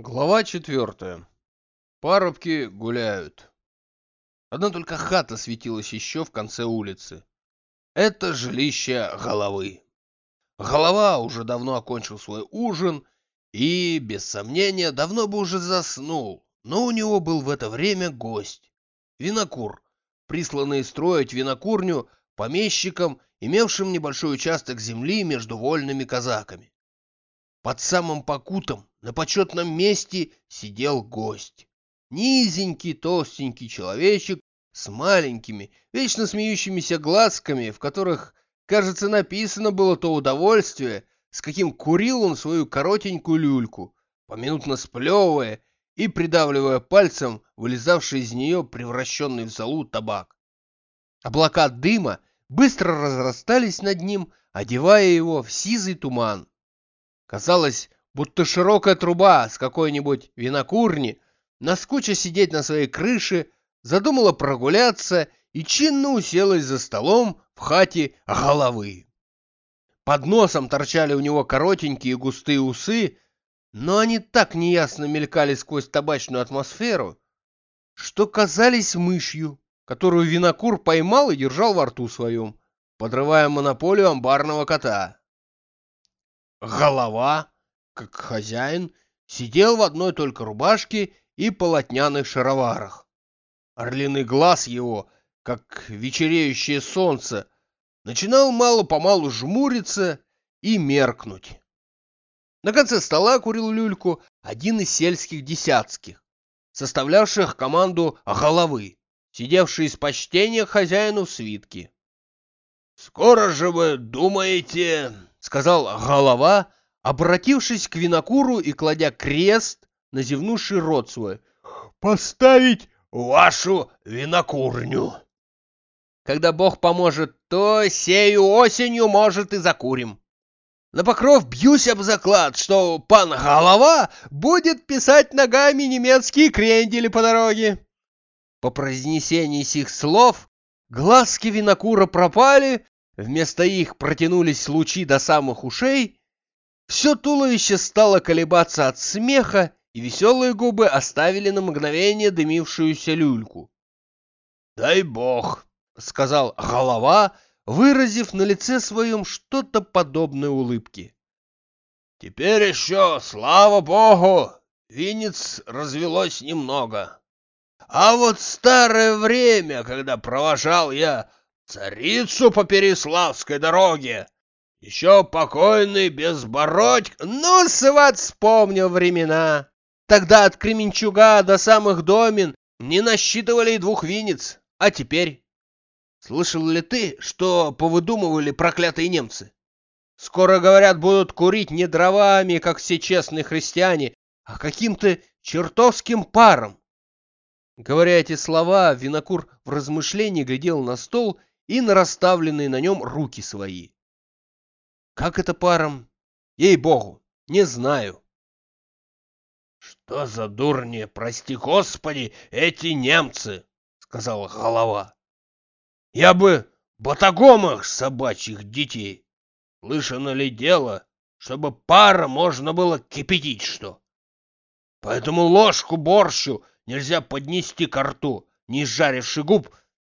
Глава четвертая. Парубки гуляют. Одна только хата светилась еще в конце улицы. Это жилище головы. Голова уже давно окончил свой ужин и, без сомнения, давно бы уже заснул, но у него был в это время гость. Винокур, присланный строить винокурню помещикам, имевшим небольшой участок земли между вольными казаками. Под самым покутом на почетном месте сидел гость. Низенький, толстенький человечек с маленькими, вечно смеющимися глазками, в которых, кажется, написано было то удовольствие, с каким курил он свою коротенькую люльку, поминутно сплевывая и придавливая пальцем вылезавший из нее превращенный в золу табак. Облака дыма быстро разрастались над ним, одевая его в сизый туман. Казалось, будто широкая труба с какой-нибудь винокурни, наскуча сидеть на своей крыше, задумала прогуляться и чинно уселась за столом в хате головы. Под носом торчали у него коротенькие густые усы, но они так неясно мелькали сквозь табачную атмосферу, что казались мышью, которую винокур поймал и держал во рту своем, подрывая монополию амбарного кота. Голова, как хозяин, сидел в одной только рубашке и полотняных шароварах. Орлиный глаз его, как вечереющее солнце, начинал мало-помалу жмуриться и меркнуть. На конце стола курил люльку один из сельских десятских, составлявших команду головы, сидевший из почтения хозяину в свитке. «Скоро же вы думаете, — сказал голова, обратившись к винокуру и кладя крест на зевнувший рот свой, — поставить вашу винокурню. Когда Бог поможет, то сею осенью, может, и закурим. На покров бьюсь об заклад, что пан Голова будет писать ногами немецкие крендели по дороге. По произнесении сих слов глазки винокура пропали, Вместо их протянулись лучи до самых ушей. Все туловище стало колебаться от смеха, и веселые губы оставили на мгновение дымившуюся люльку. «Дай бог!» — сказал голова, выразив на лице своем что-то подобное улыбке. «Теперь еще, слава богу, винец развелось немного. А вот старое время, когда провожал я царицу по Переславской дороге. Еще покойный безбородь... Ну, сват вспомнил времена. Тогда от Кременчуга до самых домен не насчитывали и двух винец. А теперь? Слышал ли ты, что повыдумывали проклятые немцы? Скоро, говорят, будут курить не дровами, как все честные христиане, а каким-то чертовским паром. Говоря эти слова, Винокур в размышлении глядел на стол и на расставленные на нем руки свои. Как это паром? Ей-богу, не знаю. «Что за дурни, прости господи, эти немцы!» — сказала голова. «Я бы батагом их собачьих детей! Слышано ли дело, чтобы пара можно было кипятить что? Поэтому ложку борщу нельзя поднести к рту, не жаривши губ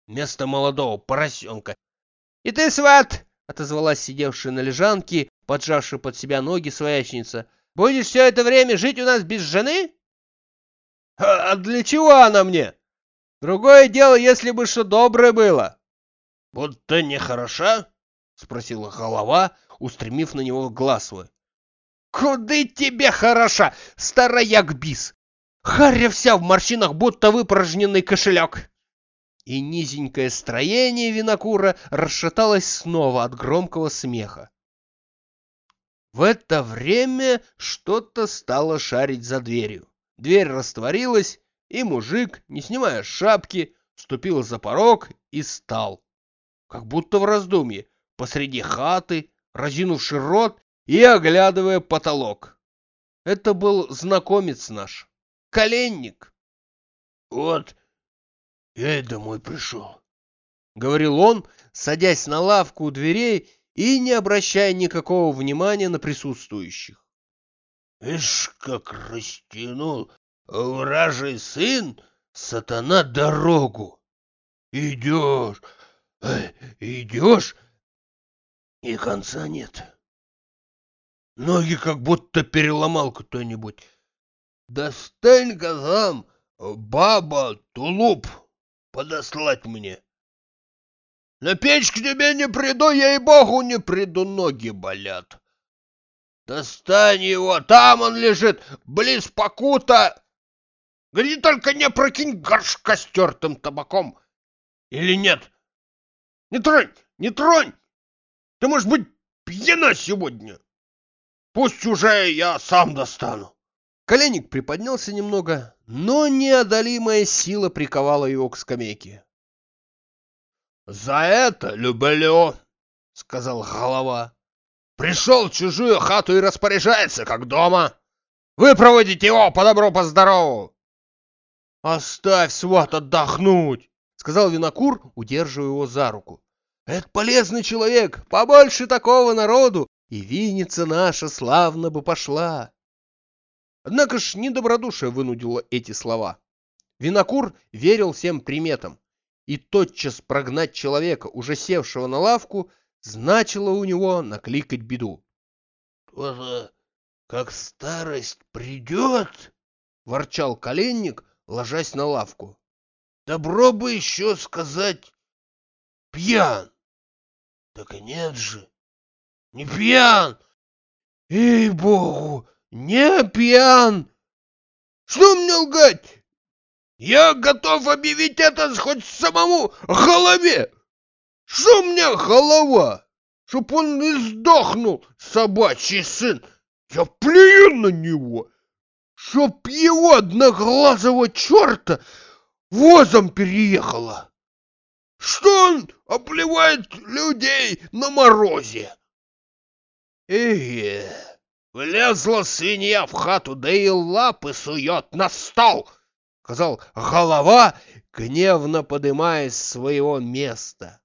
вместо молодого поросенка. — И ты, сват! — отозвалась сидевшая на лежанке, поджавшая под себя ноги своячница. — Будешь все это время жить у нас без жены? А, — А для чего она мне? Другое дело, если бы что доброе было. — Будто нехороша? — спросила голова, устремив на него глаз свой. — Куды тебе хороша, старояк бис? Харя вся в морщинах, будто выпорожненный кошелек и низенькое строение винокура расшаталось снова от громкого смеха. В это время что-то стало шарить за дверью. Дверь растворилась, и мужик, не снимая шапки, ступил за порог и стал, как будто в раздумье, посреди хаты, разинувший рот и оглядывая потолок. Это был знакомец наш, коленник. — Вот «Я домой пришел», — говорил он, садясь на лавку у дверей и не обращая никакого внимания на присутствующих. Ишь, как растянул вражий сын сатана дорогу. Идешь, идешь, и конца нет. Ноги как будто переломал кто-нибудь. Достань казам, баба, тулуп, подослать мне. На печь к тебе не приду, ей-богу, не приду, ноги болят. Достань его, там он лежит, близ покута. Гляди, только не прокинь горшка с тертым табаком. Или нет? Не тронь, не тронь! Ты, может быть, пьяна сегодня? Пусть уже я сам достану. Коленник приподнялся немного, но неодолимая сила приковала его к скамейке. — За это люблю, — сказал голова. — Пришел в чужую хату и распоряжается, как дома. Вы проводите его по добру, по здорову. — Оставь, сват, отдохнуть, — сказал винокур, удерживая его за руку. — Это полезный человек, побольше такого народу, и винница наша славно бы пошла. Однако ж недобродушие вынудило эти слова. Винокур верил всем приметам, и тотчас прогнать человека, уже севшего на лавку, значило у него накликать беду. — То-то, как старость придет, — ворчал коленник, ложась на лавку. — Добро бы еще сказать пьян. Так и нет же. Не пьян! Ей-богу, не пьян! Что мне лгать? Я готов объявить это хоть самому голове! Что мне голова? Чтоб он и сдохнул, собачий сын! Я плюю на него! Чтоб его одноглазого черта возом переехала! Что он обливает людей на морозе? Эге, влезла свинья в хату, да и лапы сует на стол, — сказал голова, гневно подымаясь с своего места.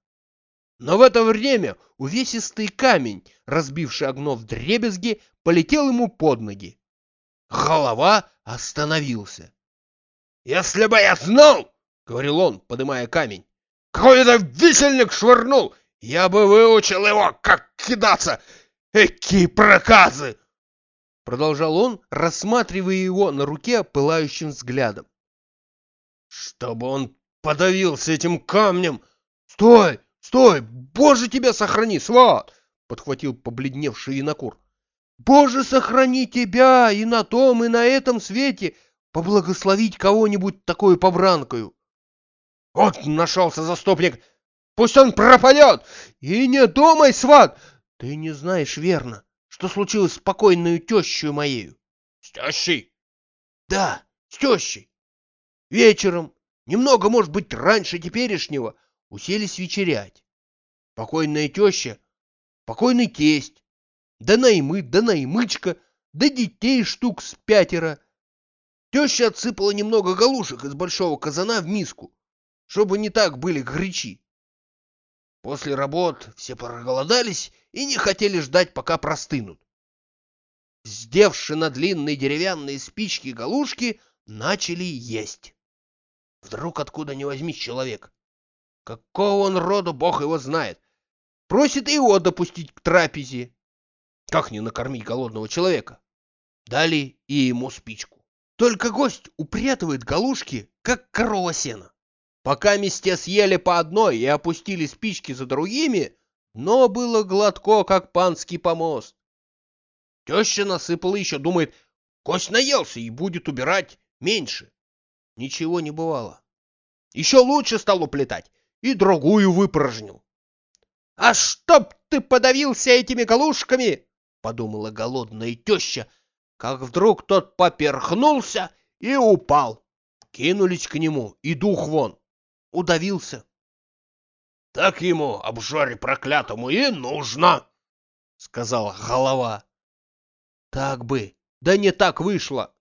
Но в это время увесистый камень, разбивший огно в дребезги, полетел ему под ноги. Голова остановился. — Если бы я знал, — говорил он, подымая камень, — какой-то висельник швырнул, я бы выучил его, как кидаться Эки проказы! Продолжал он, рассматривая его на руке пылающим взглядом. Чтобы он подавился этим камнем! Стой! Стой! Боже тебя сохрани, сват! Подхватил побледневший винокур. Боже, сохрани тебя и на том, и на этом свете поблагословить кого-нибудь такой побранкою. Вот нашелся заступник! Пусть он пропадет! И не думай, сват, ты не знаешь верно, что случилось с покойной тещей моею. С тещей? Да, с тещей. Вечером, немного, может быть, раньше теперешнего, уселись вечерять. Покойная теща, покойный тесть, да наймы, да наймычка, да детей штук с пятеро. Теща отсыпала немного галушек из большого казана в миску, чтобы не так были горячи. После работ все проголодались и не хотели ждать, пока простынут. Сдевши на длинные деревянные спички галушки, начали есть. Вдруг откуда ни возьмись человек. Какого он рода, бог его знает. Просит его допустить к трапезе. Как не накормить голодного человека? Дали и ему спичку. Только гость упрятывает галушки, как корова сена. Пока месте съели по одной и опустили спички за другими, но было гладко, как панский помост. Теща насыпала еще, думает, кость наелся и будет убирать меньше. Ничего не бывало. Еще лучше стал уплетать и другую выпорожнил. — А чтоб ты подавился этими галушками! — подумала голодная теща, как вдруг тот поперхнулся и упал. Кинулись к нему, и дух вон удавился. — Так ему, обжоре проклятому, и нужно, — сказала голова. — Так бы, да не так вышло.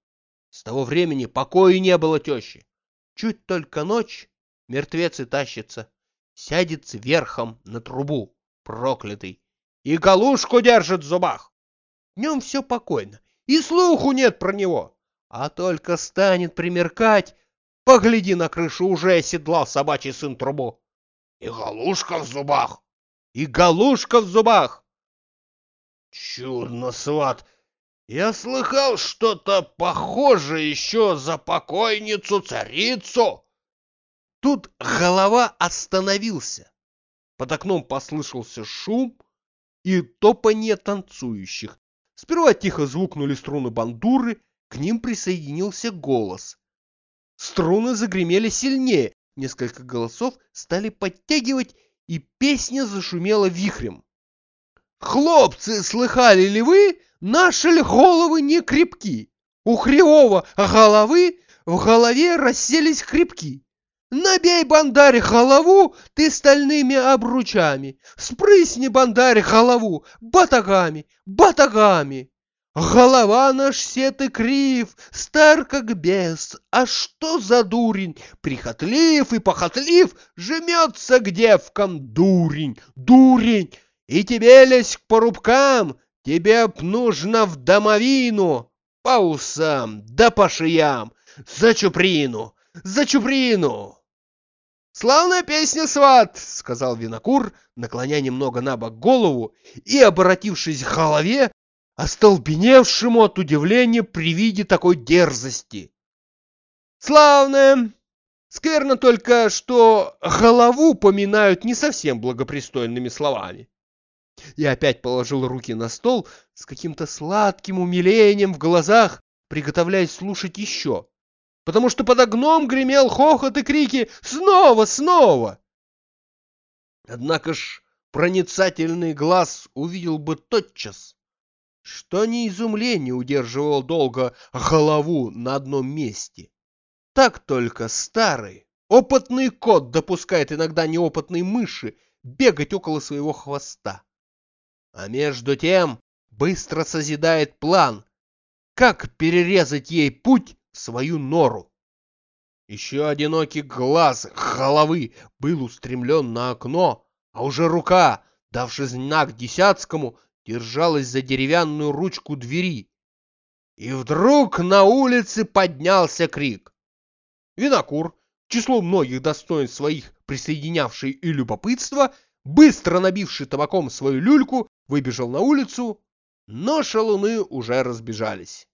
С того времени покоя не было тещи. Чуть только ночь, мертвец и тащится, сядет верхом на трубу, проклятый, и галушку держит в зубах. Днем все покойно, и слуху нет про него. А только станет примеркать, погляди на крышу, уже оседлал собачий сын трубу. И галушка в зубах. И галушка в зубах. Чудно, сват. Я слыхал что-то похожее еще за покойницу-царицу. Тут голова остановился. Под окном послышался шум и топанье танцующих. Сперва тихо звукнули струны бандуры, к ним присоединился голос. Струны загремели сильнее, несколько голосов стали подтягивать, и песня зашумела вихрем. «Хлопцы, слыхали ли вы, наши ли головы не крепки? У хривого головы в голове расселись крепки. Набей, бандарь, голову ты стальными обручами. Спрысни, бандарь, голову батагами, батагами. Голова наш сет и крив, стар как бес. А что за дурень? Прихотлив и похотлив, жмется к девкам дурень, дурень. И тебе лезь к порубкам, тебе б нужно в домовину, по усам да по шиям, за чуприну, за чуприну. «Славная песня, сват!» — сказал винокур, наклоняя немного на бок голову и, обратившись к голове, остолбеневшему от удивления при виде такой дерзости. «Славная! Скверно только, что голову поминают не совсем благопристойными словами». И опять положил руки на стол с каким-то сладким умилением в глазах, приготовляясь слушать еще потому что под огнем гремел хохот и крики «Снова! Снова!». Однако ж проницательный глаз увидел бы тотчас, что не изумление удерживал долго голову на одном месте. Так только старый, опытный кот допускает иногда неопытной мыши бегать около своего хвоста. А между тем быстро созидает план, как перерезать ей путь свою нору. Еще одинокий глаз головы был устремлен на окно, а уже рука, давши знак десятскому, держалась за деревянную ручку двери. И вдруг на улице поднялся крик. Винокур, число многих достоинств своих присоединявший и любопытство, быстро набивший табаком свою люльку, выбежал на улицу, но шалуны уже разбежались.